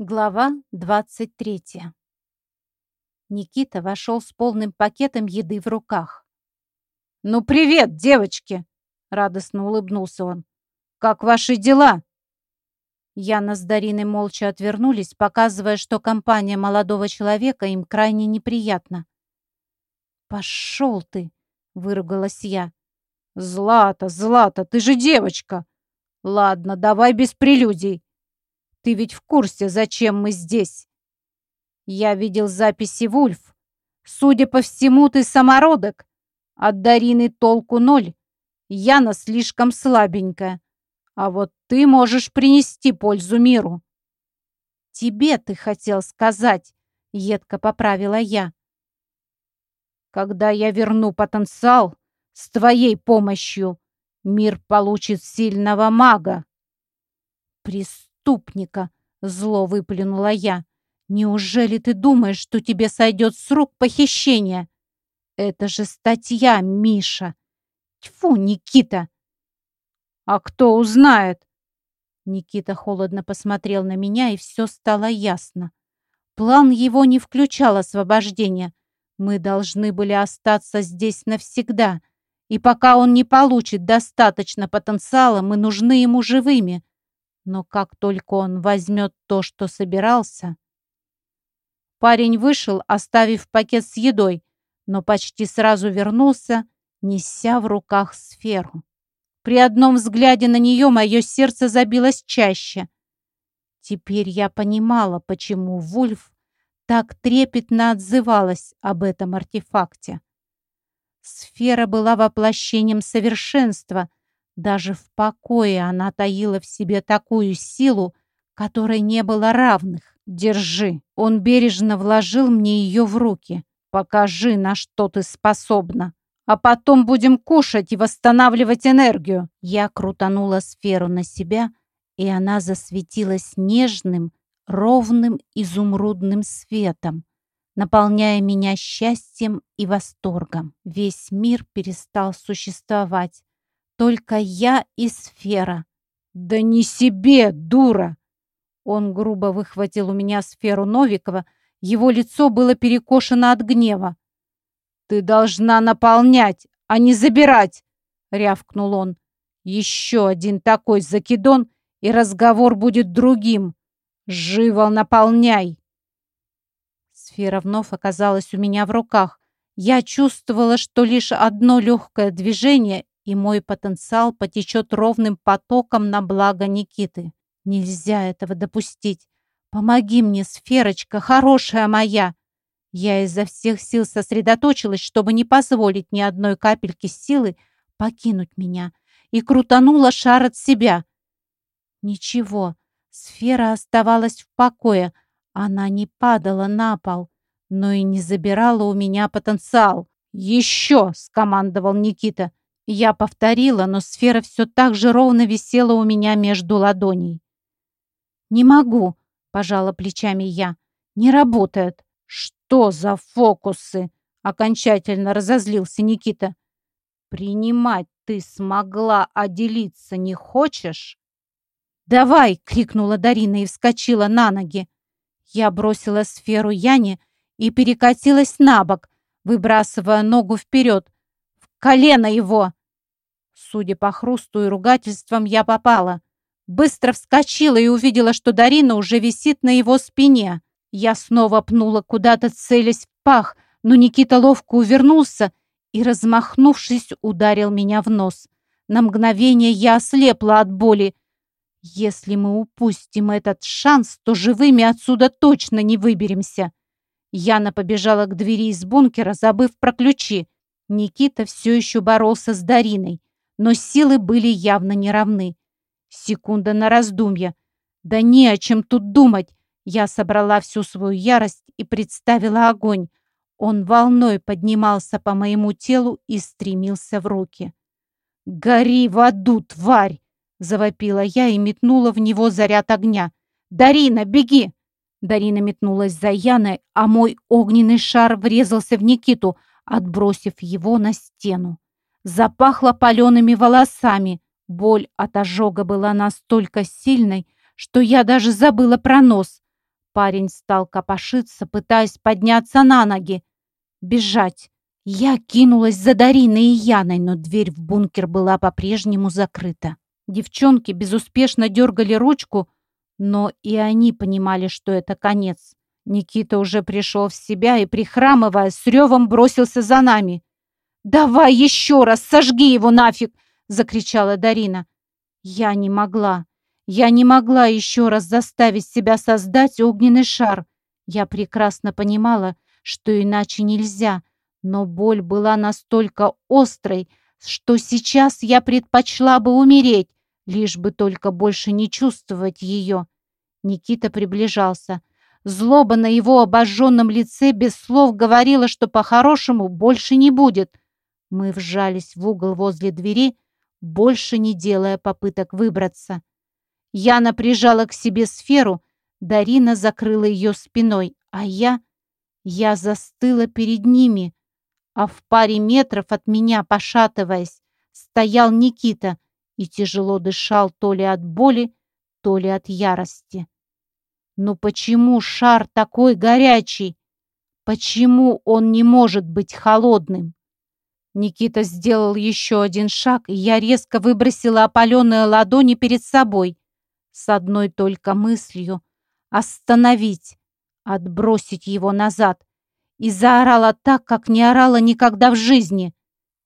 Глава 23 Никита вошел с полным пакетом еды в руках. «Ну, привет, девочки!» — радостно улыбнулся он. «Как ваши дела?» Яна с Дариной молча отвернулись, показывая, что компания молодого человека им крайне неприятна. «Пошел ты!» — выругалась я. «Злата, Злата, ты же девочка! Ладно, давай без прелюдий. Ты ведь в курсе, зачем мы здесь? Я видел записи Вульф. Судя по всему, ты самородок. От Дарины толку ноль. Яна слишком слабенькая. А вот ты можешь принести пользу миру. Тебе ты хотел сказать, едко поправила я. Когда я верну потенциал с твоей помощью, мир получит сильного мага. Прис преступника!» — зло выплюнула я. «Неужели ты думаешь, что тебе сойдет с рук похищение? Это же статья, Миша! Тьфу, Никита!» «А кто узнает?» Никита холодно посмотрел на меня, и все стало ясно. План его не включал освобождение. Мы должны были остаться здесь навсегда. И пока он не получит достаточно потенциала, мы нужны ему живыми. Но как только он возьмет то, что собирался... Парень вышел, оставив пакет с едой, но почти сразу вернулся, неся в руках сферу. При одном взгляде на нее мое сердце забилось чаще. Теперь я понимала, почему Вульф так трепетно отзывалась об этом артефакте. Сфера была воплощением совершенства, даже в покое она таила в себе такую силу, которой не было равных. Держи. Он бережно вложил мне ее в руки. Покажи, на что ты способна. А потом будем кушать и восстанавливать энергию. Я крутанула сферу на себя, и она засветилась нежным, ровным изумрудным светом, наполняя меня счастьем и восторгом. Весь мир перестал существовать. Только я и сфера. Да не себе, дура! Он грубо выхватил у меня сферу Новикова. Его лицо было перекошено от гнева. «Ты должна наполнять, а не забирать!» — рявкнул он. «Еще один такой закидон, и разговор будет другим. Живо наполняй!» Сфера вновь оказалась у меня в руках. Я чувствовала, что лишь одно легкое движение, и мой потенциал потечет ровным потоком на благо Никиты. Нельзя этого допустить. Помоги мне, сферочка, хорошая моя. Я изо всех сил сосредоточилась, чтобы не позволить ни одной капельки силы покинуть меня, и крутанула шар от себя. Ничего, сфера оставалась в покое. Она не падала на пол, но и не забирала у меня потенциал. «Еще!» — скомандовал Никита. Я повторила, но сфера все так же ровно висела у меня между ладоней. «Не могу», — пожала плечами я. «Не работает». «Что за фокусы?» — окончательно разозлился Никита. «Принимать ты смогла, а делиться не хочешь?» «Давай!» — крикнула Дарина и вскочила на ноги. Я бросила сферу Яне и перекатилась на бок, выбрасывая ногу вперед. «В колено его!» Судя по хрусту и ругательствам, я попала. Быстро вскочила и увидела, что Дарина уже висит на его спине. Я снова пнула куда-то, целясь в пах, но Никита ловко увернулся и, размахнувшись, ударил меня в нос. На мгновение я ослепла от боли. Если мы упустим этот шанс, то живыми отсюда точно не выберемся. Яна побежала к двери из бункера, забыв про ключи. Никита все еще боролся с Дариной но силы были явно неравны. Секунда на раздумье. Да не о чем тут думать. Я собрала всю свою ярость и представила огонь. Он волной поднимался по моему телу и стремился в руки. «Гори в аду, тварь!» — завопила я и метнула в него заряд огня. «Дарина, беги!» Дарина метнулась за Яной, а мой огненный шар врезался в Никиту, отбросив его на стену. Запахло палеными волосами. Боль от ожога была настолько сильной, что я даже забыла про нос. Парень стал копошиться, пытаясь подняться на ноги. Бежать. Я кинулась за Дариной и Яной, но дверь в бункер была по-прежнему закрыта. Девчонки безуспешно дергали ручку, но и они понимали, что это конец. Никита уже пришел в себя и, прихрамывая, с ревом бросился за нами. «Давай еще раз, сожги его нафиг!» — закричала Дарина. Я не могла. Я не могла еще раз заставить себя создать огненный шар. Я прекрасно понимала, что иначе нельзя, но боль была настолько острой, что сейчас я предпочла бы умереть, лишь бы только больше не чувствовать ее. Никита приближался. Злоба на его обожженном лице без слов говорила, что по-хорошему больше не будет. Мы вжались в угол возле двери, больше не делая попыток выбраться. Яна прижала к себе сферу, Дарина закрыла ее спиной, а я... Я застыла перед ними, а в паре метров от меня, пошатываясь, стоял Никита и тяжело дышал то ли от боли, то ли от ярости. Но почему шар такой горячий? Почему он не может быть холодным? Никита сделал еще один шаг, и я резко выбросила опаленные ладони перед собой. С одной только мыслью — остановить, отбросить его назад. И заорала так, как не орала никогда в жизни.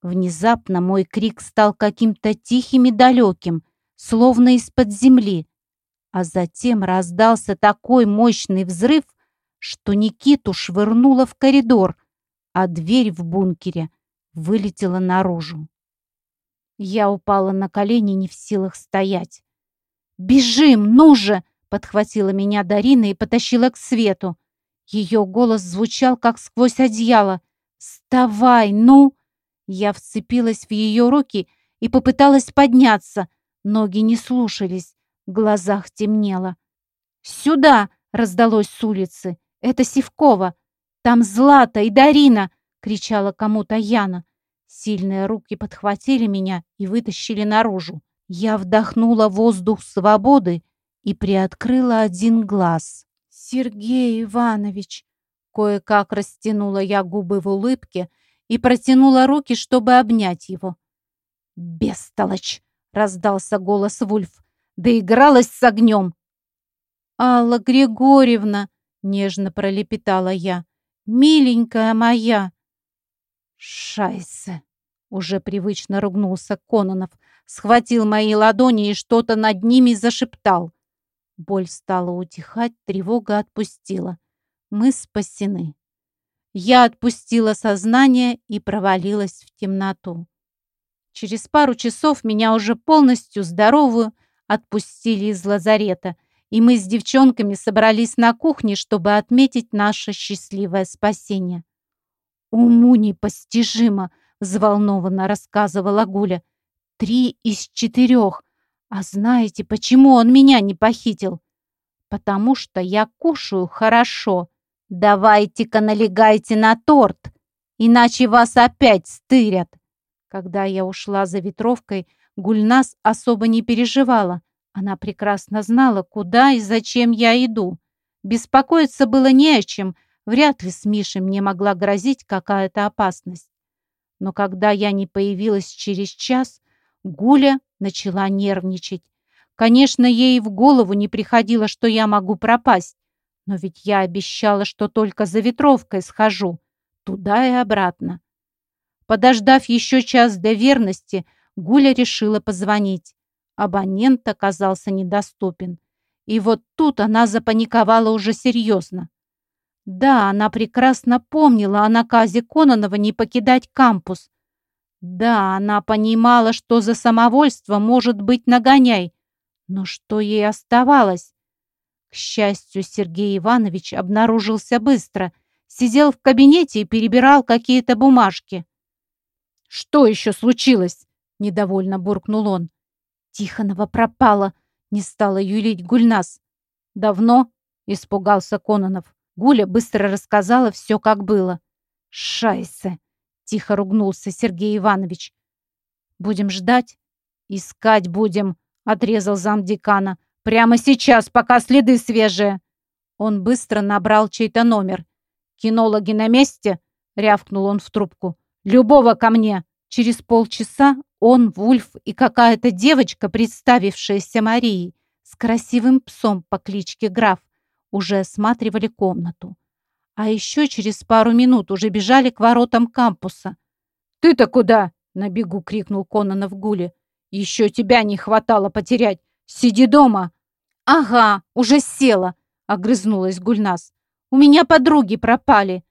Внезапно мой крик стал каким-то тихим и далеким, словно из-под земли. А затем раздался такой мощный взрыв, что Никиту швырнуло в коридор, а дверь в бункере — вылетела наружу. Я упала на колени, не в силах стоять. «Бежим, ну же!» — подхватила меня Дарина и потащила к свету. Ее голос звучал, как сквозь одеяло. «Вставай, ну!» Я вцепилась в ее руки и попыталась подняться. Ноги не слушались, в глазах темнело. «Сюда!» — раздалось с улицы. «Это Сивкова! Там Злата и Дарина!» Кричала кому-то Яна. Сильные руки подхватили меня и вытащили наружу. Я вдохнула воздух свободы и приоткрыла один глаз. «Сергей Иванович!» Кое-как растянула я губы в улыбке и протянула руки, чтобы обнять его. «Бестолочь!» — раздался голос Вульф. «Доигралась с огнем!» «Алла Григорьевна!» — нежно пролепетала я. «Миленькая моя!» «Шайсе!» — уже привычно ругнулся Кононов, схватил мои ладони и что-то над ними зашептал. Боль стала утихать, тревога отпустила. Мы спасены. Я отпустила сознание и провалилась в темноту. Через пару часов меня уже полностью здоровую отпустили из лазарета, и мы с девчонками собрались на кухне, чтобы отметить наше счастливое спасение. «Уму непостижимо!» — взволнованно рассказывала Гуля. «Три из четырех. А знаете, почему он меня не похитил? Потому что я кушаю хорошо. Давайте-ка налегайте на торт, иначе вас опять стырят». Когда я ушла за ветровкой, Гульнас особо не переживала. Она прекрасно знала, куда и зачем я иду. Беспокоиться было не о чем — Вряд ли с Мишей мне могла грозить какая-то опасность. Но когда я не появилась через час, Гуля начала нервничать. Конечно, ей в голову не приходило, что я могу пропасть. Но ведь я обещала, что только за ветровкой схожу. Туда и обратно. Подождав еще час до верности, Гуля решила позвонить. Абонент оказался недоступен. И вот тут она запаниковала уже серьезно. Да, она прекрасно помнила о наказе Кононова не покидать кампус. Да, она понимала, что за самовольство может быть нагоняй. Но что ей оставалось? К счастью, Сергей Иванович обнаружился быстро. Сидел в кабинете и перебирал какие-то бумажки. «Что еще случилось?» — недовольно буркнул он. «Тихонова пропала», — не стала юлить Гульнас. «Давно?» — испугался Кононов. Гуля быстро рассказала все, как было. «Шайсе!» — тихо ругнулся Сергей Иванович. «Будем ждать?» «Искать будем», — отрезал замдекана. «Прямо сейчас, пока следы свежие». Он быстро набрал чей-то номер. «Кинологи на месте?» — рявкнул он в трубку. «Любого ко мне!» Через полчаса он, Вульф и какая-то девочка, представившаяся Марией, с красивым псом по кличке Граф, уже осматривали комнату. А еще через пару минут уже бежали к воротам кампуса. «Ты-то куда?» — на бегу крикнул Кононов Гуле. «Еще тебя не хватало потерять! Сиди дома!» «Ага, уже села!» — огрызнулась Гульнас. «У меня подруги пропали!»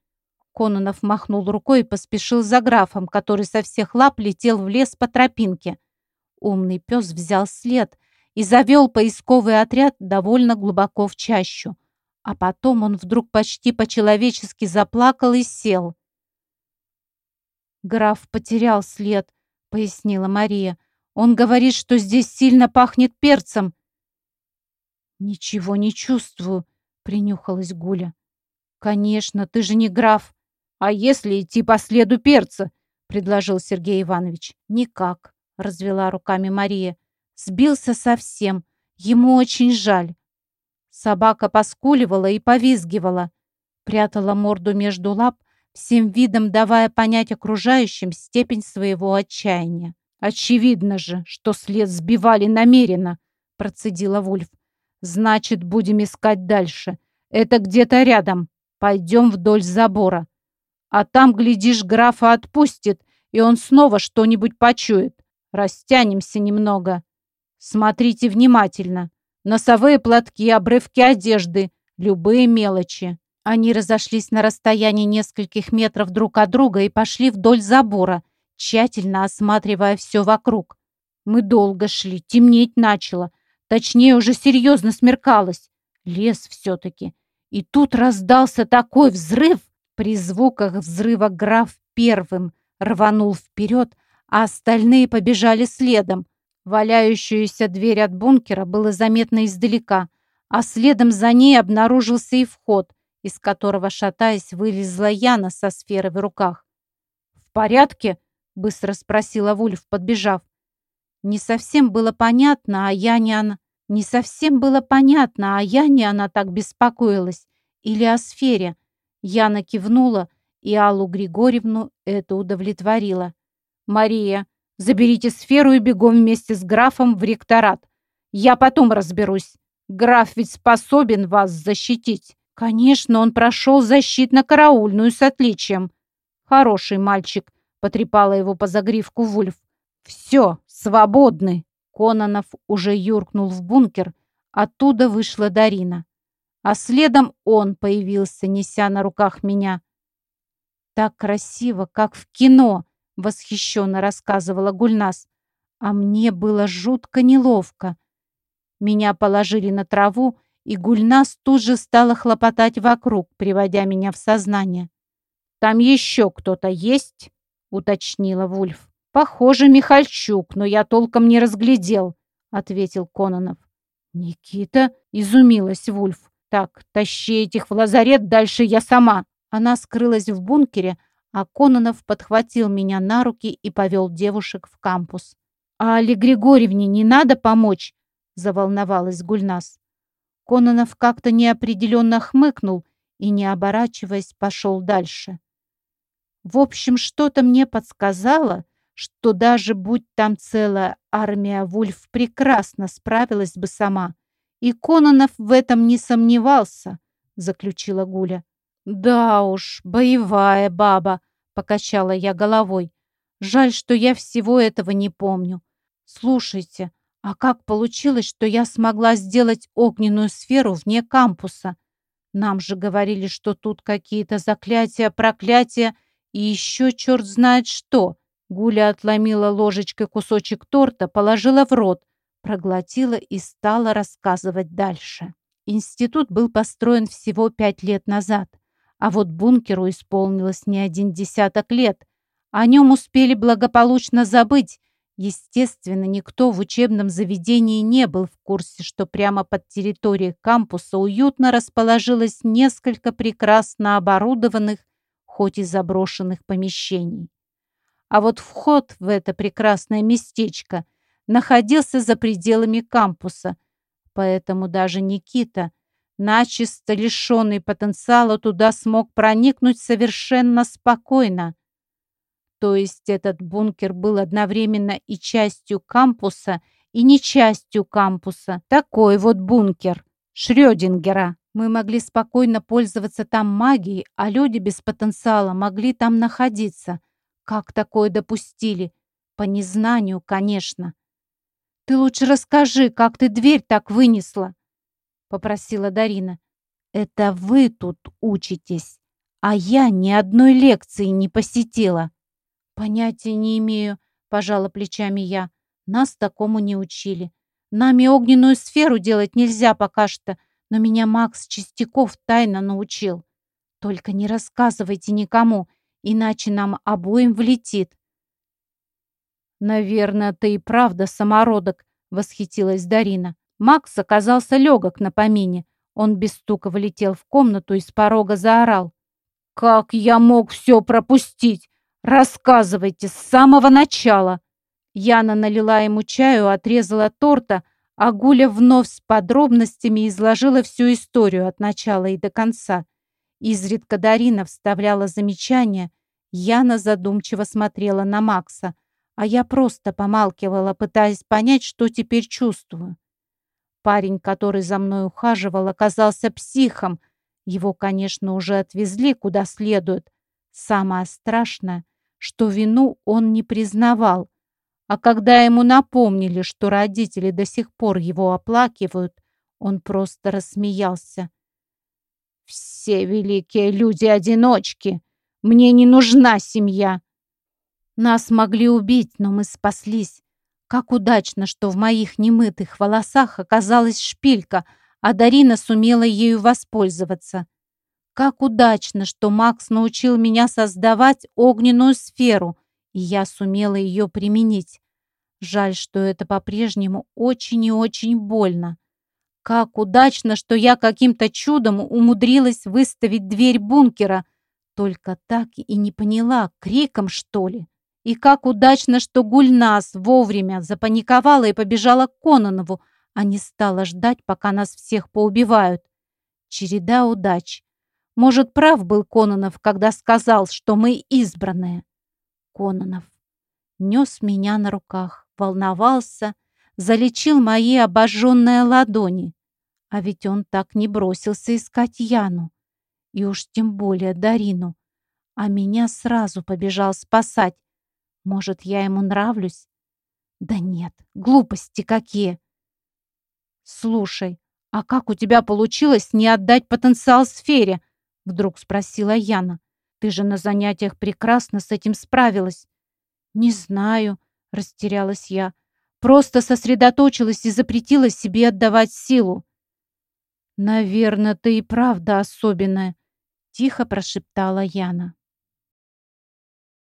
Кононов махнул рукой и поспешил за графом, который со всех лап летел в лес по тропинке. Умный пес взял след и завел поисковый отряд довольно глубоко в чащу. А потом он вдруг почти по-человечески заплакал и сел. «Граф потерял след», — пояснила Мария. «Он говорит, что здесь сильно пахнет перцем». «Ничего не чувствую», — принюхалась Гуля. «Конечно, ты же не граф. А если идти по следу перца?» — предложил Сергей Иванович. «Никак», — развела руками Мария. «Сбился совсем. Ему очень жаль». Собака поскуливала и повизгивала, прятала морду между лап, всем видом давая понять окружающим степень своего отчаяния. «Очевидно же, что след сбивали намеренно», — процедила Вульф. «Значит, будем искать дальше. Это где-то рядом. Пойдем вдоль забора. А там, глядишь, графа отпустит, и он снова что-нибудь почует. Растянемся немного. Смотрите внимательно. Носовые платки, обрывки одежды, любые мелочи. Они разошлись на расстоянии нескольких метров друг от друга и пошли вдоль забора, тщательно осматривая все вокруг. Мы долго шли, темнеть начало. Точнее, уже серьезно смеркалось. Лес все-таки. И тут раздался такой взрыв, при звуках взрыва граф первым рванул вперед, а остальные побежали следом. Валяющуюся дверь от бункера было заметно издалека, а следом за ней обнаружился и вход, из которого, шатаясь, вылезла Яна со сферой в руках. «В порядке?» — быстро спросила Вульф, подбежав. Не совсем было понятно, а Яне она... Не совсем было понятно, а Яне она так беспокоилась. Или о сфере. Яна кивнула, и Аллу Григорьевну это удовлетворило. «Мария, заберите сферу и бегом вместе с графом в ректорат. Я потом разберусь. Граф ведь способен вас защитить». «Конечно, он прошел защитно-караульную с отличием». «Хороший мальчик», — потрепала его по загривку Вульф. «Все, свободны». Кононов уже юркнул в бункер. Оттуда вышла Дарина а следом он появился, неся на руках меня. «Так красиво, как в кино!» — восхищенно рассказывала Гульнас. А мне было жутко неловко. Меня положили на траву, и Гульнас тут же стала хлопотать вокруг, приводя меня в сознание. «Там еще кто-то есть?» — уточнила Вульф. «Похоже, Михальчук, но я толком не разглядел», — ответил Кононов. «Никита?» — изумилась Вульф. «Так, тащи этих в лазарет, дальше я сама». Она скрылась в бункере, а Кононов подхватил меня на руки и повел девушек в кампус. «А Али Григорьевне не надо помочь?» — заволновалась Гульнас. Кононов как-то неопределенно хмыкнул и, не оборачиваясь, пошел дальше. В общем, что-то мне подсказало, что даже будь там целая армия Вульф прекрасно справилась бы сама. И Кононов в этом не сомневался, заключила Гуля. Да уж, боевая баба, покачала я головой. Жаль, что я всего этого не помню. Слушайте, а как получилось, что я смогла сделать огненную сферу вне кампуса? Нам же говорили, что тут какие-то заклятия, проклятия и еще черт знает что. Гуля отломила ложечкой кусочек торта, положила в рот, проглотила и стала рассказывать дальше. Институт был построен всего пять лет назад, а вот бункеру исполнилось не один десяток лет. О нем успели благополучно забыть. Естественно, никто в учебном заведении не был в курсе, что прямо под территорией кампуса уютно расположилось несколько прекрасно оборудованных, хоть и заброшенных помещений. А вот вход в это прекрасное местечко находился за пределами кампуса, поэтому даже Никита, начисто лишенный потенциала, туда смог проникнуть совершенно спокойно. То есть этот бункер был одновременно и частью кампуса, и не частью кампуса. Такой вот бункер Шрёдингера. Мы могли спокойно пользоваться там магией, а люди без потенциала могли там находиться. Как такое допустили? По незнанию, конечно. «Ты лучше расскажи, как ты дверь так вынесла?» — попросила Дарина. «Это вы тут учитесь, а я ни одной лекции не посетила». «Понятия не имею», — пожала плечами я. «Нас такому не учили. Нами огненную сферу делать нельзя пока что, но меня Макс Чистяков тайно научил. Только не рассказывайте никому, иначе нам обоим влетит. «Наверное, ты и правда самородок», — восхитилась Дарина. Макс оказался легок на помине. Он без стука влетел в комнату и с порога заорал. «Как я мог все пропустить? Рассказывайте с самого начала!» Яна налила ему чаю, отрезала торта, а Гуля вновь с подробностями изложила всю историю от начала и до конца. Изредка Дарина вставляла замечания. Яна задумчиво смотрела на Макса а я просто помалкивала, пытаясь понять, что теперь чувствую. Парень, который за мной ухаживал, оказался психом. Его, конечно, уже отвезли куда следует. Самое страшное, что вину он не признавал. А когда ему напомнили, что родители до сих пор его оплакивают, он просто рассмеялся. «Все великие люди-одиночки! Мне не нужна семья!» Нас могли убить, но мы спаслись. Как удачно, что в моих немытых волосах оказалась шпилька, а Дарина сумела ею воспользоваться. Как удачно, что Макс научил меня создавать огненную сферу, и я сумела ее применить. Жаль, что это по-прежнему очень и очень больно. Как удачно, что я каким-то чудом умудрилась выставить дверь бункера. Только так и не поняла, криком, что ли. И как удачно, что Гульнас вовремя запаниковала и побежала к Кононову, а не стала ждать, пока нас всех поубивают. Череда удач. Может, прав был Кононов, когда сказал, что мы избранные. Кононов нес меня на руках, волновался, залечил мои обожженные ладони. А ведь он так не бросился искать Яну. И уж тем более Дарину. А меня сразу побежал спасать, может, я ему нравлюсь? Да нет, глупости какие. Слушай, а как у тебя получилось не отдать потенциал сфере? Вдруг спросила Яна. Ты же на занятиях прекрасно с этим справилась. Не знаю, растерялась я. Просто сосредоточилась и запретила себе отдавать силу. Наверное, ты и правда особенная, тихо прошептала Яна.